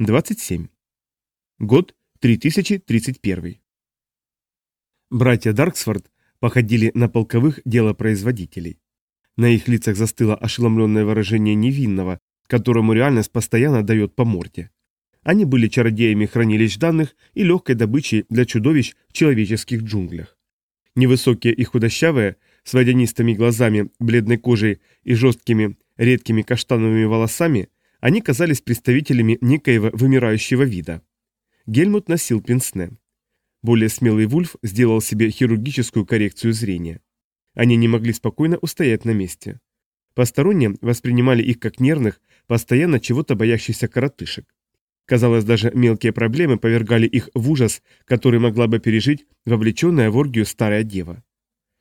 27. Год 3031. Братья Дарксфорд походили на полковых делопроизводителей. На их лицах застыло ошеломленное выражение невинного, которому реальность постоянно дает по морде. Они были чародеями хранилищ данных и легкой добычей для чудовищ в человеческих джунглях. Невысокие и худощавые, с водянистыми глазами, бледной кожей и жесткими, редкими каштановыми волосами – они казались представителями некоего вымирающего вида. Гельмут носил пенсне. Более смелый Вульф сделал себе хирургическую коррекцию зрения. Они не могли спокойно устоять на месте. Посторонние воспринимали их как нервных, постоянно чего-то боящихся коротышек. Казалось, даже мелкие проблемы повергали их в ужас, который могла бы пережить вовлеченная в оргию старая дева.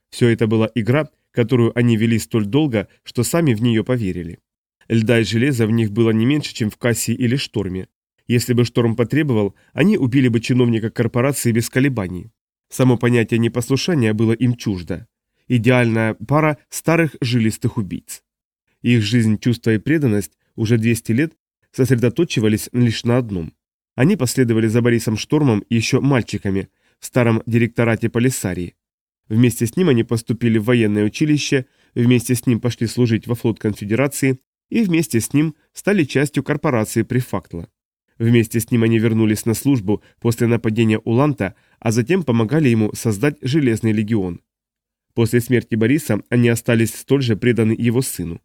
Все это была игра, которую они вели столь долго, что сами в нее поверили. Льда и железа в них было не меньше, чем в Кассии или Шторме. Если бы Шторм потребовал, они убили бы чиновника корпорации без колебаний. Само понятие непослушания было им чуждо. Идеальная пара старых жилистых убийц. Их жизнь, чувство и преданность уже 200 лет сосредоточивались лишь на одном. Они последовали за Борисом Штормом еще мальчиками в старом директорате Полисарии. Вместе с ним они поступили в военное училище, вместе с ним пошли служить во флот конфедерации, и вместе с ним стали частью корпорации Префактла. Вместе с ним они вернулись на службу после нападения Уланта, а затем помогали ему создать Железный легион. После смерти Бориса они остались столь же преданы его сыну.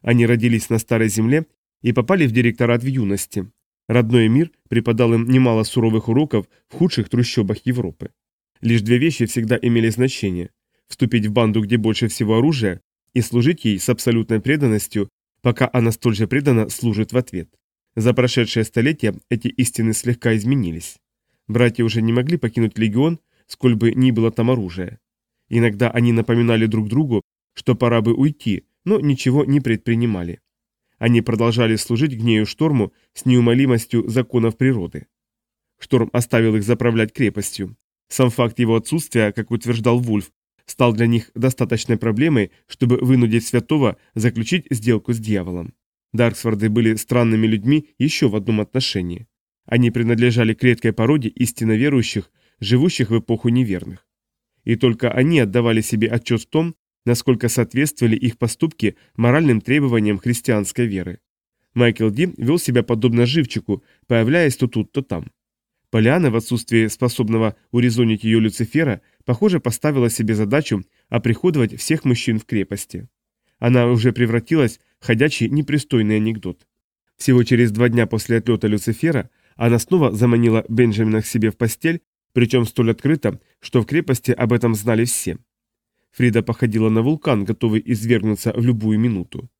Они родились на Старой Земле и попали в директорат в юности. Родной мир преподал им немало суровых уроков в худших трущобах Европы. Лишь две вещи всегда имели значение – вступить в банду, где больше всего оружия, и служить ей с абсолютной преданностью Пока она столь же преданно служит в ответ. За прошедшее столетие эти истины слегка изменились. Братья уже не могли покинуть легион, сколь бы ни было там оружия. Иногда они напоминали друг другу, что пора бы уйти, но ничего не предпринимали. Они продолжали служить гнею шторму с неумолимостью законов природы. Шторм оставил их заправлять крепостью. Сам факт его отсутствия, как утверждал Вульф, стал для них достаточной проблемой, чтобы вынудить святого заключить сделку с дьяволом. Дарксворды были странными людьми еще в одном отношении. Они принадлежали к редкой породе истинно верующих, живущих в эпоху неверных. И только они отдавали себе отчет в том, насколько соответствовали их поступки моральным требованиям христианской веры. Майкл Ди вел себя подобно живчику, появляясь то тут, то там. Поляна в отсутствии способного урезонить ее Люцифера похоже, поставила себе задачу оприходовать всех мужчин в крепости. Она уже превратилась в ходячий непристойный анекдот. Всего через два дня после отлета Люцифера она снова заманила Бенджамина к себе в постель, причем столь открыто, что в крепости об этом знали все. Фрида походила на вулкан, готовый извергнуться в любую минуту.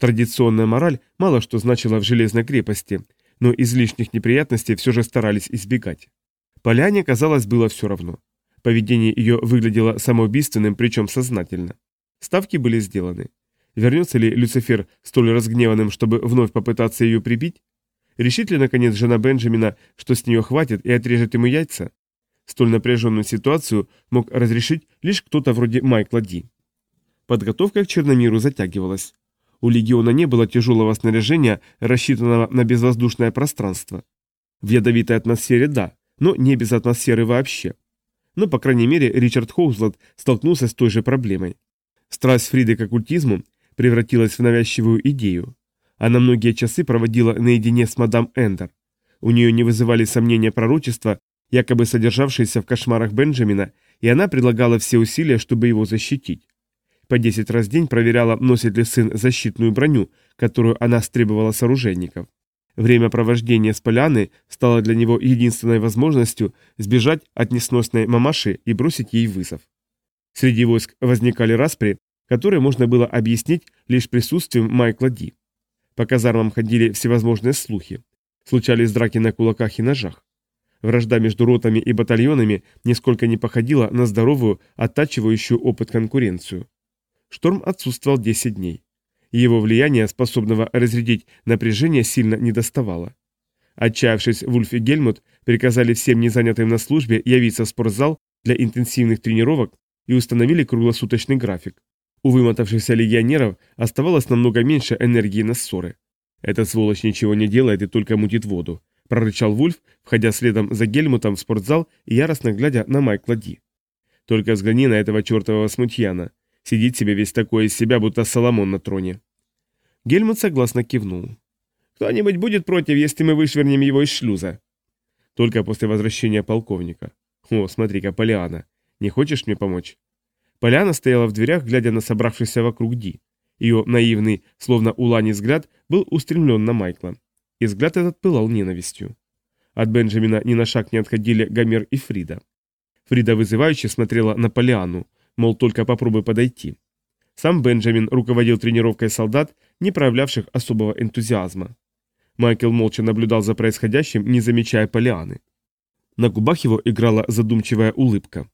Традиционная мораль мало что значила в Железной крепости, но излишних неприятностей все же старались избегать. Поляне, казалось, было все равно. Поведение ее выглядело самоубийственным, причем сознательно. Ставки были сделаны. Вернется ли Люцифер столь разгневанным, чтобы вновь попытаться ее прибить? Решит ли, наконец, жена Бенджамина, что с нее хватит и отрежет ему яйца? Столь напряженную ситуацию мог разрешить лишь кто-то вроде Майкла Ди. Подготовка к Черномиру затягивалась. У легиона не было тяжелого снаряжения, рассчитанного на безвоздушное пространство. В ядовитой атмосфере – да, но не без атмосферы вообще но, по крайней мере, Ричард Хоузланд столкнулся с той же проблемой. Страсть Фриды к оккультизму превратилась в навязчивую идею. Она многие часы проводила наедине с мадам Эндер. У нее не вызывали сомнения пророчества, якобы содержавшиеся в кошмарах Бенджамина, и она предлагала все усилия, чтобы его защитить. По 10 раз в день проверяла, носит ли сын защитную броню, которую она стребовала с оружейников. Время провождения с поляны стало для него единственной возможностью сбежать от несносной мамаши и бросить ей вызов. Среди войск возникали распри, которые можно было объяснить лишь присутствием Майкла Ди. По казармам ходили всевозможные слухи. Случались драки на кулаках и ножах. Вражда между ротами и батальонами нисколько не походила на здоровую, оттачивающую опыт конкуренцию. Шторм отсутствовал 10 дней его влияние, способного разрядить напряжение, сильно недоставало. Отчаявшись, Вульф и Гельмут приказали всем незанятым на службе явиться в спортзал для интенсивных тренировок и установили круглосуточный график. У вымотавшихся легионеров оставалось намного меньше энергии на ссоры. «Этот сволочь ничего не делает и только мутит воду», – прорычал Вульф, входя следом за Гельмутом в спортзал и яростно глядя на Майкла Ди. «Только взгляни на этого чертового смутьяна. Сидит себе весь такой из себя, будто Соломон на троне. Гельмут согласно кивнул. «Кто-нибудь будет против, если мы вышвырнем его из шлюза?» Только после возвращения полковника. «О, смотри-ка, Полиана, не хочешь мне помочь?» Поляна стояла в дверях, глядя на собравшихся вокруг Ди. Ее наивный, словно улани взгляд, был устремлен на Майкла. И взгляд этот пылал ненавистью. От Бенджамина ни на шаг не отходили Гомер и Фрида. Фрида вызывающе смотрела на Полиану, мол, только попробуй подойти. Сам Бенджамин руководил тренировкой солдат, не проявлявших особого энтузиазма. Майкл молча наблюдал за происходящим, не замечая Полианы. На губах его играла задумчивая улыбка.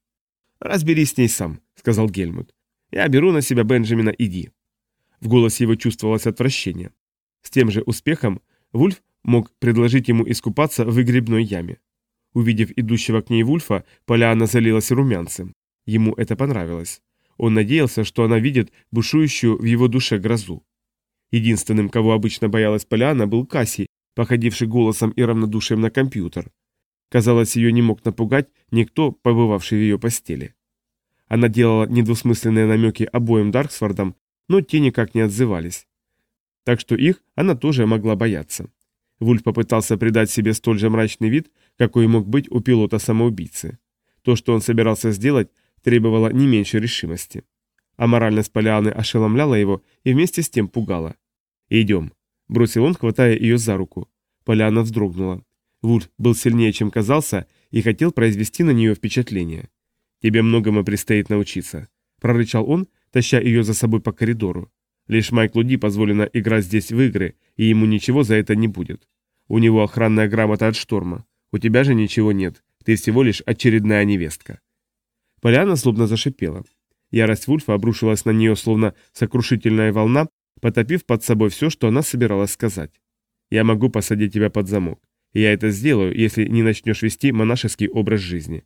«Разберись с ней сам», — сказал Гельмут. «Я беру на себя Бенджамина, иди». В голосе его чувствовалось отвращение. С тем же успехом Вульф мог предложить ему искупаться в выгребной яме. Увидев идущего к ней Вульфа, Поляна залилась румянцем. Ему это понравилось. Он надеялся, что она видит бушующую в его душе грозу. Единственным, кого обычно боялась Поляна, был Касси, походивший голосом и равнодушием на компьютер. Казалось, ее не мог напугать никто, побывавший в ее постели. Она делала недвусмысленные намеки обоим Дарксфордам, но те никак не отзывались. Так что их она тоже могла бояться. Вульф попытался придать себе столь же мрачный вид, какой мог быть у пилота-самоубийцы. То, что он собирался сделать – требовала не меньше решимости. А моральность Полианы ошеломляла его и вместе с тем пугала. «Идем», — бросил он, хватая ее за руку. Поляна вздрогнула. Вульф был сильнее, чем казался, и хотел произвести на нее впечатление. «Тебе многому предстоит научиться», — прорычал он, таща ее за собой по коридору. «Лишь Майклу Ди позволено играть здесь в игры, и ему ничего за это не будет. У него охранная грамота от шторма. У тебя же ничего нет, ты всего лишь очередная невестка». Поляна злобно зашипела. Ярость Вульфа обрушилась на нее словно сокрушительная волна, потопив под собой все, что она собиралась сказать. «Я могу посадить тебя под замок. Я это сделаю, если не начнешь вести монашеский образ жизни.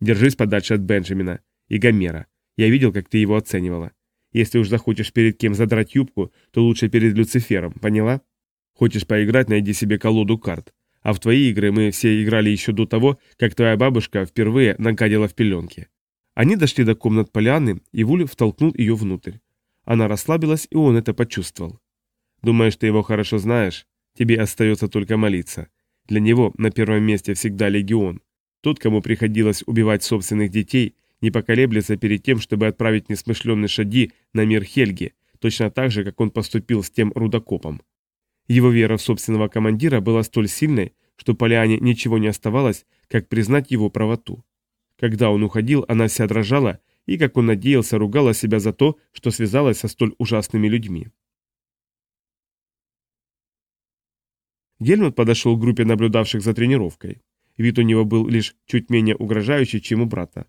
Держись подальше от Бенджамина и Гомера. Я видел, как ты его оценивала. Если уж захочешь перед кем задрать юбку, то лучше перед Люцифером, поняла? Хочешь поиграть, найди себе колоду карт. А в твои игры мы все играли еще до того, как твоя бабушка впервые нагадила в пеленке. Они дошли до комнат Поляны, и Вуль втолкнул ее внутрь. Она расслабилась, и он это почувствовал. «Думаешь, ты его хорошо знаешь? Тебе остается только молиться. Для него на первом месте всегда легион. Тот, кому приходилось убивать собственных детей, не поколеблется перед тем, чтобы отправить несмышленный Шади на мир Хельги, точно так же, как он поступил с тем рудокопом. Его вера в собственного командира была столь сильной, что Поляне ничего не оставалось, как признать его правоту. Когда он уходил, она вся дрожала и, как он надеялся, ругала себя за то, что связалась со столь ужасными людьми. Гельмут подошел к группе наблюдавших за тренировкой. Вид у него был лишь чуть менее угрожающий, чем у брата.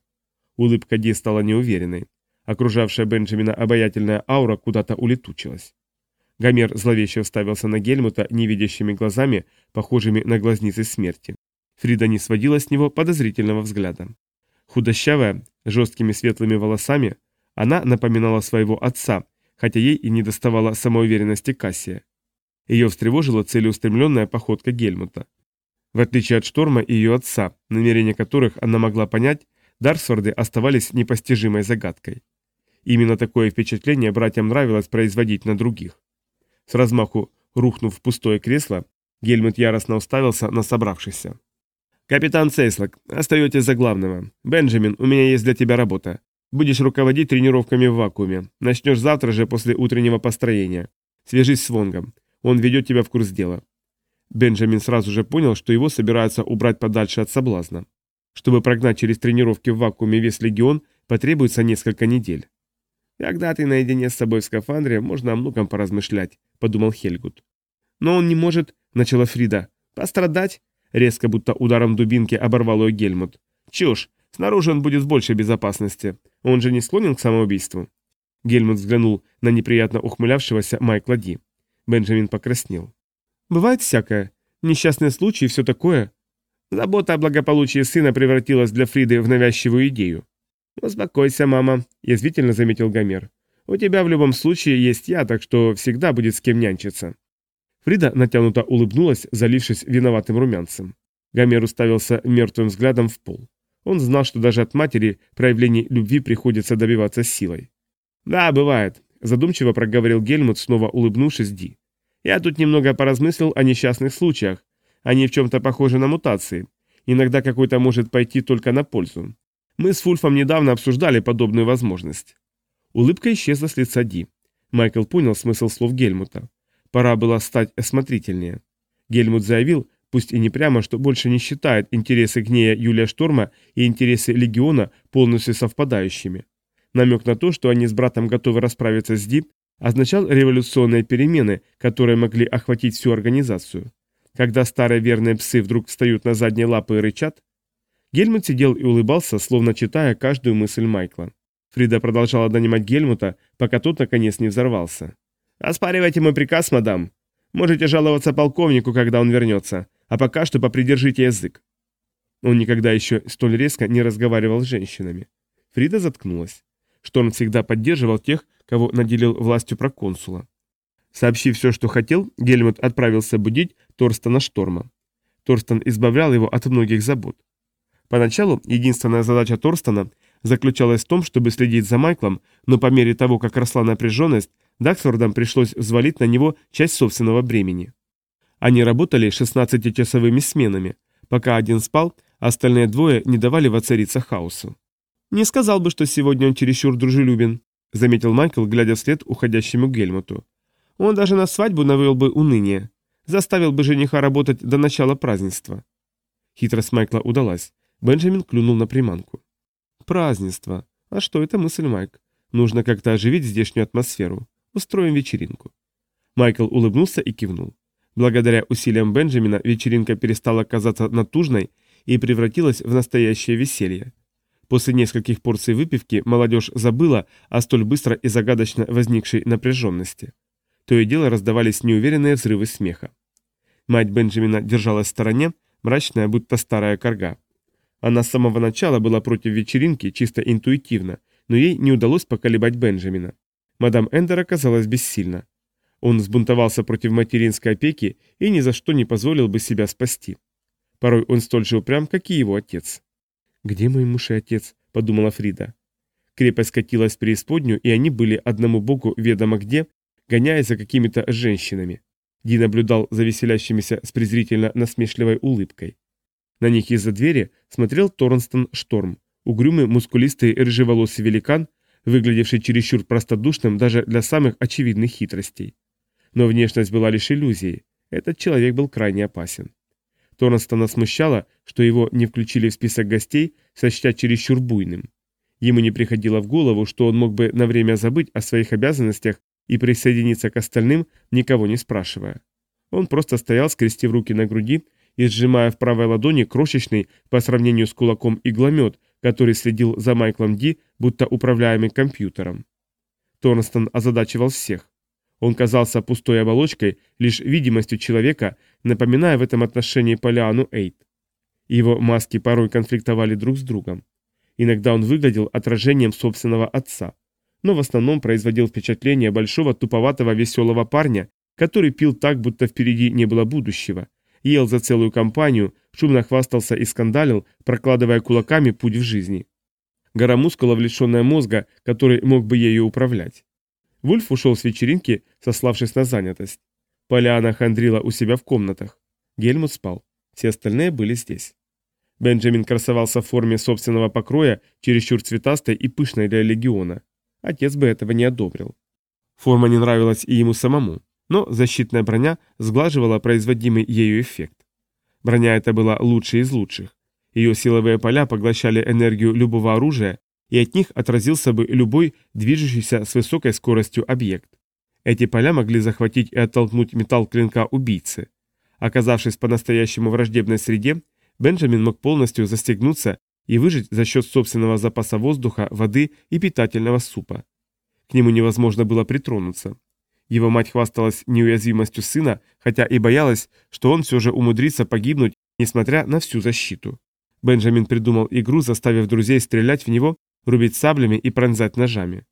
Улыбка Ди стала неуверенной. Окружавшая Бенджамина обаятельная аура куда-то улетучилась. Гомер зловеще вставился на Гельмута невидящими глазами, похожими на глазницы смерти. Фрида не сводила с него подозрительного взгляда. Худощавая, жесткими светлыми волосами, она напоминала своего отца, хотя ей и не доставала самоуверенности Кассия. Ее встревожила целеустремленная походка Гельмута. В отличие от Шторма и ее отца, намерения которых она могла понять, Дарсворды оставались непостижимой загадкой. Именно такое впечатление братьям нравилось производить на других. С размаху рухнув в пустое кресло, Гельмут яростно уставился на собравшихся. «Капитан Сейслок, остаетесь за главного. Бенджамин, у меня есть для тебя работа. Будешь руководить тренировками в вакууме. Начнешь завтра же после утреннего построения. Свяжись с Вонгом. Он ведет тебя в курс дела». Бенджамин сразу же понял, что его собираются убрать подальше от соблазна. Чтобы прогнать через тренировки в вакууме весь легион, потребуется несколько недель. «Когда ты наедине с собой в скафандре, можно о многом поразмышлять», — подумал Хельгут. «Но он не может», — начала Фрида, — «пострадать резко будто ударом дубинки оборвало Гельмут. «Чушь! Снаружи он будет в большей безопасности. Он же не склонен к самоубийству». Гельмут взглянул на неприятно ухмылявшегося Майкла Ди. Бенджамин покраснел. «Бывает всякое. Несчастные случаи и все такое. Забота о благополучии сына превратилась для Фриды в навязчивую идею. «Успокойся, мама», – язвительно заметил Гомер. «У тебя в любом случае есть я, так что всегда будет с кем нянчиться». Фрида натянуто улыбнулась, залившись виноватым румянцем. Гомер уставился мертвым взглядом в пол. Он знал, что даже от матери проявлений любви приходится добиваться силой. «Да, бывает», – задумчиво проговорил Гельмут, снова улыбнувшись Ди. «Я тут немного поразмыслил о несчастных случаях. Они в чем-то похожи на мутации. Иногда какой-то может пойти только на пользу. Мы с Фульфом недавно обсуждали подобную возможность». Улыбка исчезла с лица Ди. Майкл понял смысл слов Гельмута. Пора было стать осмотрительнее. Гельмут заявил, пусть и не прямо, что больше не считает интересы гнея Юлия Шторма и интересы Легиона полностью совпадающими. Намек на то, что они с братом готовы расправиться с Дип, означал революционные перемены, которые могли охватить всю организацию. Когда старые верные псы вдруг встают на задние лапы и рычат, Гельмут сидел и улыбался, словно читая каждую мысль Майкла. Фрида продолжала донимать Гельмута, пока тот наконец не взорвался. «Оспаривайте мой приказ, мадам. Можете жаловаться полковнику, когда он вернется, а пока что попридержите язык». Он никогда еще столь резко не разговаривал с женщинами. Фрида заткнулась. Шторм всегда поддерживал тех, кого наделил властью проконсула. Сообщив все, что хотел, Гельмут отправился будить Торстона Шторма. Торстон избавлял его от многих забот. Поначалу единственная задача Торстона заключалась в том, чтобы следить за Майклом, но по мере того, как росла напряженность, Даксфордам пришлось взвалить на него часть собственного бремени. Они работали 16-часовыми сменами. Пока один спал, остальные двое не давали воцариться хаосу. «Не сказал бы, что сегодня он чересчур дружелюбен», — заметил Майкл, глядя вслед уходящему Гельмуту. «Он даже на свадьбу навел бы уныние, заставил бы жениха работать до начала празднества». Хитрость Майкла удалась. Бенджамин клюнул на приманку. «Празднество. А что это мысль, Майк? Нужно как-то оживить здешнюю атмосферу. Устроим вечеринку». Майкл улыбнулся и кивнул. Благодаря усилиям Бенджамина вечеринка перестала казаться натужной и превратилась в настоящее веселье. После нескольких порций выпивки молодежь забыла о столь быстро и загадочно возникшей напряженности. То и дело раздавались неуверенные взрывы смеха. Мать Бенджамина держалась в стороне, мрачная, будто старая корга. Она с самого начала была против вечеринки чисто интуитивно, но ей не удалось поколебать Бенджамина. Мадам Эндер оказалась бессильна. Он взбунтовался против материнской опеки и ни за что не позволил бы себя спасти. Порой он столь же упрям, как и его отец. «Где мой муж и отец?» – подумала Фрида. Крепость скатилась в преисподнюю, и они были одному богу ведомо где, гоняясь за какими-то женщинами. Ди наблюдал за веселящимися с презрительно насмешливой улыбкой. На них из-за двери смотрел Торнстон Шторм, угрюмый, мускулистый, рыжеволосый великан, выглядевший чересчур простодушным даже для самых очевидных хитростей. Но внешность была лишь иллюзией, этот человек был крайне опасен. Торнстона смущало, что его не включили в список гостей, сочтя чересчур буйным. Ему не приходило в голову, что он мог бы на время забыть о своих обязанностях и присоединиться к остальным, никого не спрашивая. Он просто стоял, скрестив руки на груди и сжимая в правой ладони крошечный по сравнению с кулаком игломет, который следил за Майклом Ди, будто управляемый компьютером. Торнстон озадачивал всех. Он казался пустой оболочкой, лишь видимостью человека, напоминая в этом отношении Полиану Эйт. Его маски порой конфликтовали друг с другом. Иногда он выглядел отражением собственного отца, но в основном производил впечатление большого туповатого веселого парня, который пил так, будто впереди не было будущего, ел за целую компанию – шумно хвастался и скандалил, прокладывая кулаками путь в жизни. Гора мускулов, лишенная мозга, который мог бы ею управлять. Вульф ушел с вечеринки, сославшись на занятость. Поляна хандрила у себя в комнатах. Гельмут спал. Все остальные были здесь. Бенджамин красовался в форме собственного покроя, чересчур цветастой и пышной для легиона. Отец бы этого не одобрил. Форма не нравилась и ему самому, но защитная броня сглаживала производимый ею эффект. Броня эта была лучшей из лучших. Ее силовые поля поглощали энергию любого оружия, и от них отразился бы любой движущийся с высокой скоростью объект. Эти поля могли захватить и оттолкнуть металл клинка убийцы. Оказавшись по-настоящему враждебной среде, Бенджамин мог полностью застегнуться и выжить за счет собственного запаса воздуха, воды и питательного супа. К нему невозможно было притронуться. Его мать хвасталась неуязвимостью сына, хотя и боялась, что он все же умудрится погибнуть, несмотря на всю защиту. Бенджамин придумал игру, заставив друзей стрелять в него, рубить саблями и пронзать ножами.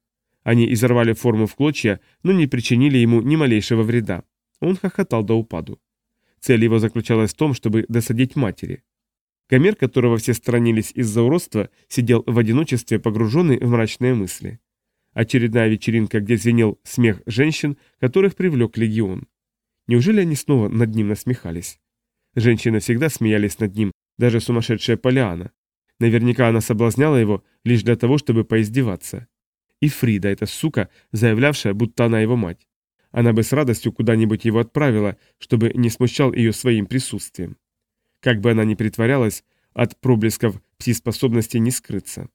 Они изорвали форму в клочья, но не причинили ему ни малейшего вреда. Он хохотал до упаду. Цель его заключалась в том, чтобы досадить матери. Камер, которого все сторонились из-за уродства, сидел в одиночестве, погруженный в мрачные мысли. Очередная вечеринка, где звенел смех женщин, которых привлек легион. Неужели они снова над ним насмехались? Женщины всегда смеялись над ним, даже сумасшедшая Полиана. Наверняка она соблазняла его лишь для того, чтобы поиздеваться. И Фрида, эта сука, заявлявшая, будто она его мать. Она бы с радостью куда-нибудь его отправила, чтобы не смущал ее своим присутствием. Как бы она ни притворялась, от проблесков пси-способности не скрыться.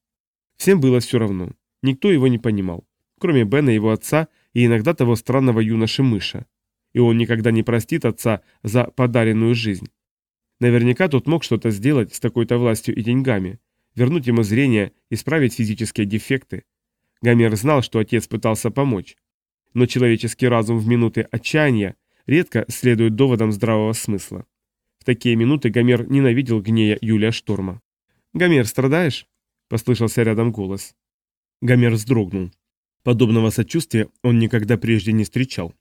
Всем было все равно. Никто его не понимал, кроме Бена, и его отца и иногда того странного юноши Мыша. И он никогда не простит отца за подаренную жизнь. Наверняка тот мог что-то сделать с такой-то властью и деньгами, вернуть ему зрение, исправить физические дефекты. Гомер знал, что отец пытался помочь. Но человеческий разум в минуты отчаяния редко следует доводам здравого смысла. В такие минуты Гомер ненавидел гнея Юлия Шторма. «Гомер, страдаешь?» – послышался рядом голос. Гомер вздрогнул. Подобного сочувствия он никогда прежде не встречал.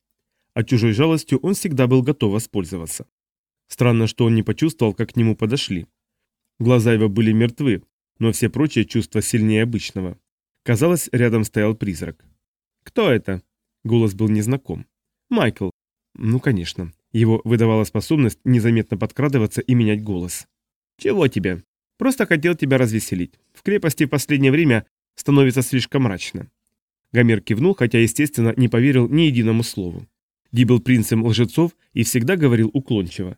А чужой жалостью он всегда был готов воспользоваться. Странно, что он не почувствовал, как к нему подошли. Глаза его были мертвы, но все прочие чувства сильнее обычного. Казалось, рядом стоял призрак. «Кто это?» Голос был незнаком. «Майкл». «Ну, конечно». Его выдавала способность незаметно подкрадываться и менять голос. «Чего тебе?» «Просто хотел тебя развеселить. В крепости в последнее время становится слишком мрачно. Гомер кивнул, хотя, естественно, не поверил ни единому слову. Ди был принцем лжецов и всегда говорил уклончиво.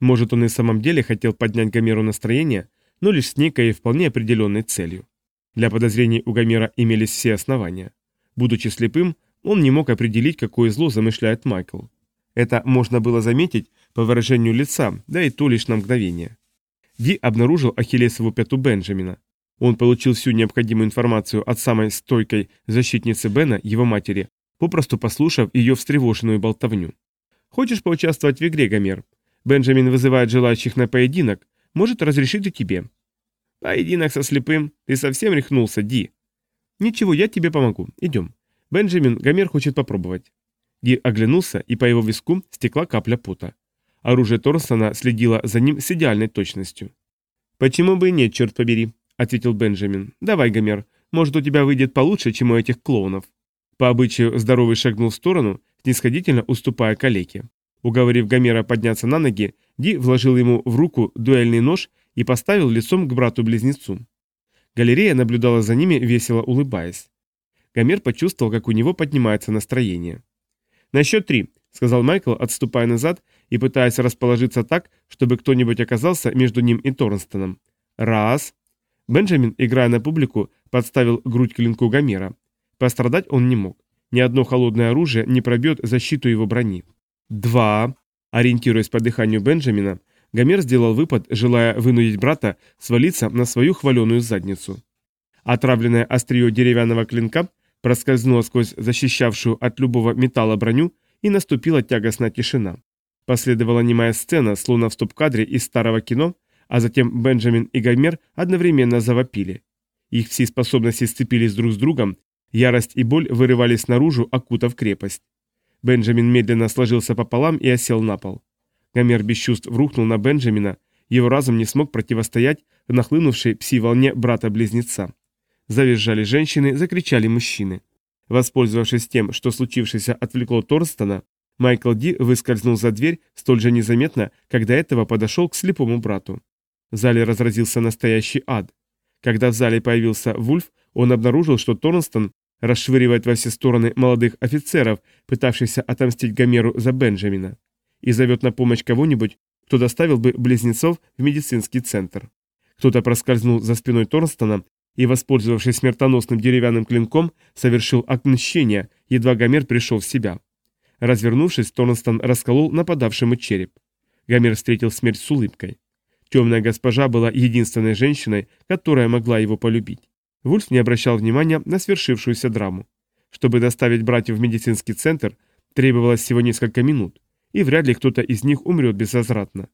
Может, он и в самом деле хотел поднять Гомеру настроение, но лишь с некой вполне определенной целью. Для подозрений у Гомера имелись все основания. Будучи слепым, он не мог определить, какое зло замышляет Майкл. Это можно было заметить по выражению лица, да и то лишь на мгновение. Ди обнаружил Ахиллесову пяту Бенджамина. Он получил всю необходимую информацию от самой стойкой защитницы Бена, его матери, попросту послушав ее встревоженную болтовню. «Хочешь поучаствовать в игре, Гомер? Бенджамин вызывает желающих на поединок, может разрешить и тебе». «Поединок со слепым? Ты совсем рехнулся, Ди?» «Ничего, я тебе помогу. Идем. Бенджамин, Гомер хочет попробовать». Ди оглянулся, и по его виску стекла капля пота. Оружие Торсона следило за ним с идеальной точностью. «Почему бы и нет, черт побери?» ответил Бенджамин. «Давай, Гомер, может, у тебя выйдет получше, чем у этих клоунов». По обычаю здоровый шагнул в сторону, снисходительно уступая калеке. Уговорив Гомера подняться на ноги, Ди вложил ему в руку дуэльный нож и поставил лицом к брату-близнецу. Галерея наблюдала за ними, весело улыбаясь. Гомер почувствовал, как у него поднимается настроение. «На счет три», — сказал Майкл, отступая назад и пытаясь расположиться так, чтобы кто-нибудь оказался между ним и Торнстоном. «Раз». Бенджамин, играя на публику, подставил грудь клинку Гомера. Пострадать он не мог. Ни одно холодное оружие не пробьет защиту его брони. Два. Ориентируясь по дыханию Бенджамина, Гомер сделал выпад, желая вынудить брата свалиться на свою хваленую задницу. Отравленное острие деревянного клинка проскользнуло сквозь защищавшую от любого металла броню, и наступила тягостная тишина. Последовала немая сцена, словно в стоп-кадре из старого кино, а затем Бенджамин и Гаймер одновременно завопили. Их все способности сцепились друг с другом, ярость и боль вырывались наружу, окутав крепость. Бенджамин медленно сложился пополам и осел на пол. Гомер без чувств рухнул на Бенджамина, его разум не смог противостоять нахлынувшей пси-волне брата-близнеца. Завизжали женщины, закричали мужчины. Воспользовавшись тем, что случившееся отвлекло Торстона, Майкл Ди выскользнул за дверь столь же незаметно, как до этого подошел к слепому брату. В зале разразился настоящий ад. Когда в зале появился Вульф, он обнаружил, что Торнстон расшвыривает во все стороны молодых офицеров, пытавшихся отомстить Гомеру за Бенджамина, и зовет на помощь кого-нибудь, кто доставил бы близнецов в медицинский центр. Кто-то проскользнул за спиной Торнстона и, воспользовавшись смертоносным деревянным клинком, совершил акт едва Гомер пришел в себя. Развернувшись, Торнстон расколол нападавшему череп. Гомер встретил смерть с улыбкой. Темная госпожа была единственной женщиной, которая могла его полюбить. Вульф не обращал внимания на свершившуюся драму. Чтобы доставить братьев в медицинский центр, требовалось всего несколько минут, и вряд ли кто-то из них умрет безвозвратно.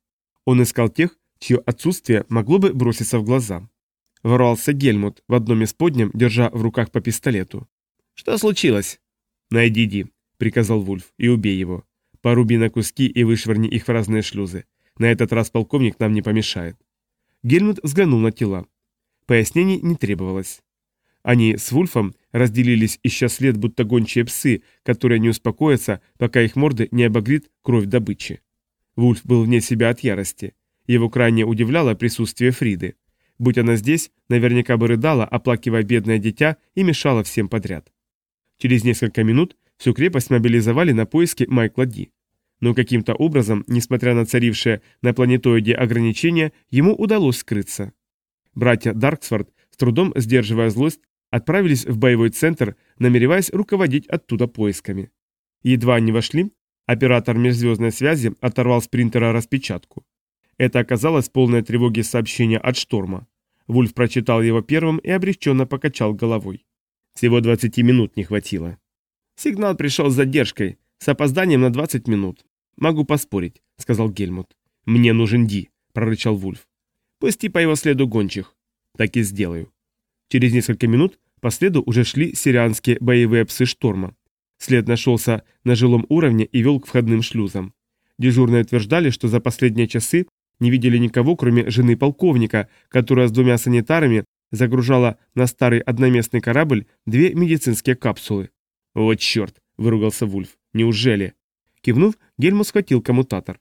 Он искал тех, чье отсутствие могло бы броситься в глаза. Ворвался Гельмут в одном из подням, держа в руках по пистолету. «Что случилось?» «Найди Ди», — приказал Вульф, — «и убей его. Поруби на куски и вышвырни их в разные шлюзы. На этот раз полковник нам не помешает. Гельмут взглянул на тела. Пояснений не требовалось. Они с Вульфом разделились, ища след, будто гончие псы, которые не успокоятся, пока их морды не обогрит кровь добычи. Вульф был вне себя от ярости. Его крайне удивляло присутствие Фриды. Будь она здесь, наверняка бы рыдала, оплакивая бедное дитя и мешала всем подряд. Через несколько минут всю крепость мобилизовали на поиски Майкла Ди но каким-то образом, несмотря на царившее на планетоиде ограничения, ему удалось скрыться. Братья Дарксфорд, с трудом сдерживая злость, отправились в боевой центр, намереваясь руководить оттуда поисками. Едва они вошли, оператор межзвездной связи оторвал с принтера распечатку. Это оказалось полное тревоги сообщение от Шторма. Вульф прочитал его первым и обреченно покачал головой. Всего 20 минут не хватило. Сигнал пришел с задержкой, с опозданием на 20 минут. «Могу поспорить», — сказал Гельмут. «Мне нужен Ди», — прорычал Вульф. «Пусти по его следу гончих». «Так и сделаю». Через несколько минут по следу уже шли сирианские боевые псы шторма. След нашелся на жилом уровне и вел к входным шлюзам. Дежурные утверждали, что за последние часы не видели никого, кроме жены полковника, которая с двумя санитарами загружала на старый одноместный корабль две медицинские капсулы. «Вот черт!» – выругался Вульф. «Неужели?» Кивнув, Гельму схватил коммутатор.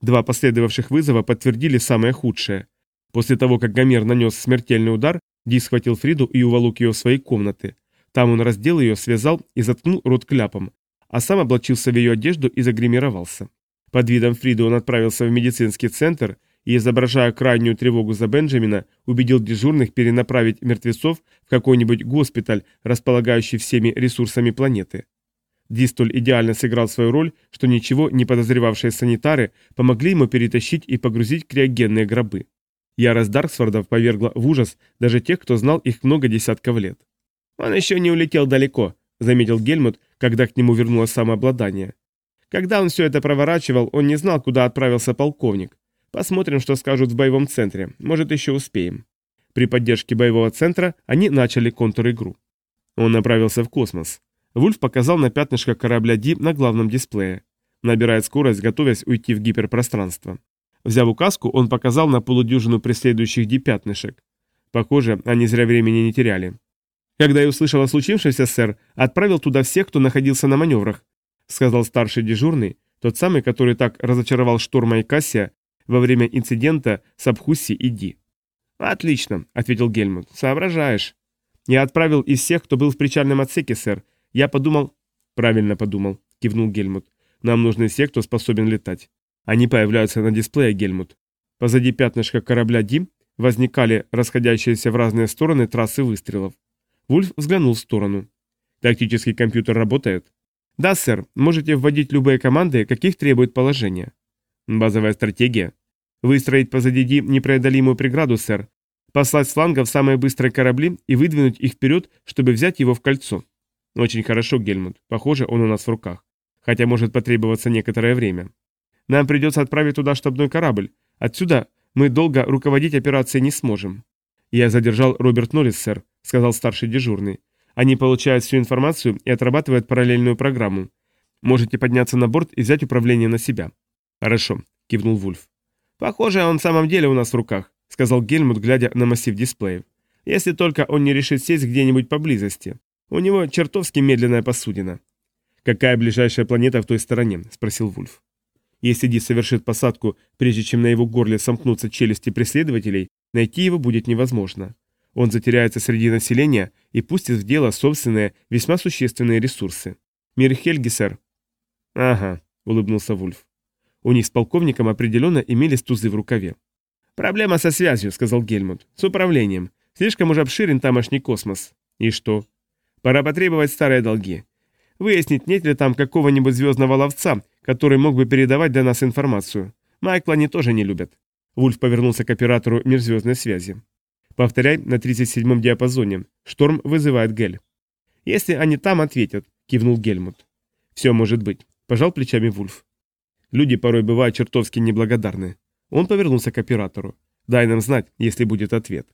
Два последовавших вызова подтвердили самое худшее. После того, как Гомер нанес смертельный удар, Ди схватил Фриду и уволок ее в свои комнаты. Там он раздел ее, связал и заткнул рот кляпом, а сам облачился в ее одежду и загримировался. Под видом Фриды он отправился в медицинский центр и, изображая крайнюю тревогу за Бенджамина, убедил дежурных перенаправить мертвецов в какой-нибудь госпиталь, располагающий всеми ресурсами планеты. Ди столь идеально сыграл свою роль, что ничего не подозревавшие санитары помогли ему перетащить и погрузить криогенные гробы. Ярость Дарксфордов повергла в ужас даже тех, кто знал их много десятков лет. «Он еще не улетел далеко», — заметил Гельмут, когда к нему вернулось самообладание. «Когда он все это проворачивал, он не знал, куда отправился полковник. Посмотрим, что скажут в боевом центре. Может, еще успеем». При поддержке боевого центра они начали контур игру. Он направился в космос. Вульф показал на пятнышко корабля Ди на главном дисплее. Набирает скорость, готовясь уйти в гиперпространство. Взяв указку, он показал на полудюжину преследующих Ди пятнышек. Похоже, они зря времени не теряли. Когда я услышал о случившемся, сэр, отправил туда всех, кто находился на маневрах, сказал старший дежурный, тот самый, который так разочаровал Шторма и Кассия во время инцидента с Абхуси и Ди. «Отлично», — ответил Гельмут, — «соображаешь». «Я отправил из всех, кто был в причальном отсеке, сэр, я подумал... Правильно подумал, кивнул Гельмут. Нам нужны все, кто способен летать. Они появляются на дисплее, Гельмут. Позади пятнышка корабля Дим возникали расходящиеся в разные стороны трассы выстрелов. Вульф взглянул в сторону. Тактический компьютер работает? Да, сэр. Можете вводить любые команды, каких требует положение. Базовая стратегия. Выстроить позади Дим непреодолимую преграду, сэр. Послать с флангов самые быстрые корабли и выдвинуть их вперед, чтобы взять его в кольцо. «Очень хорошо, Гельмут. Похоже, он у нас в руках. Хотя может потребоваться некоторое время. Нам придется отправить туда штабной корабль. Отсюда мы долго руководить операцией не сможем». «Я задержал Роберт Ноллис, сэр», — сказал старший дежурный. «Они получают всю информацию и отрабатывают параллельную программу. Можете подняться на борт и взять управление на себя». «Хорошо», — кивнул Вульф. «Похоже, он в самом деле у нас в руках», — сказал Гельмут, глядя на массив дисплеев. «Если только он не решит сесть где-нибудь поблизости. У него чертовски медленная посудина. «Какая ближайшая планета в той стороне?» – спросил Вульф. Если Ди совершит посадку, прежде чем на его горле сомкнутся челюсти преследователей, найти его будет невозможно. Он затеряется среди населения и пустит в дело собственные, весьма существенные ресурсы. «Мир Хельгисер». «Ага», — улыбнулся Вульф. У них с полковником определенно имелись тузы в рукаве. «Проблема со связью», — сказал Гельмут. «С управлением. Слишком уж обширен тамошний космос». «И что?» Пора потребовать старые долги. Выяснить, нет ли там какого-нибудь звездного ловца, который мог бы передавать для нас информацию. Майкла они тоже не любят. Вульф повернулся к оператору межзвездной связи. Повторяй на 37-м диапазоне. Шторм вызывает Гель. Если они там, ответят, кивнул Гельмут. Все может быть. Пожал плечами Вульф. Люди порой бывают чертовски неблагодарны. Он повернулся к оператору. Дай нам знать, если будет ответ.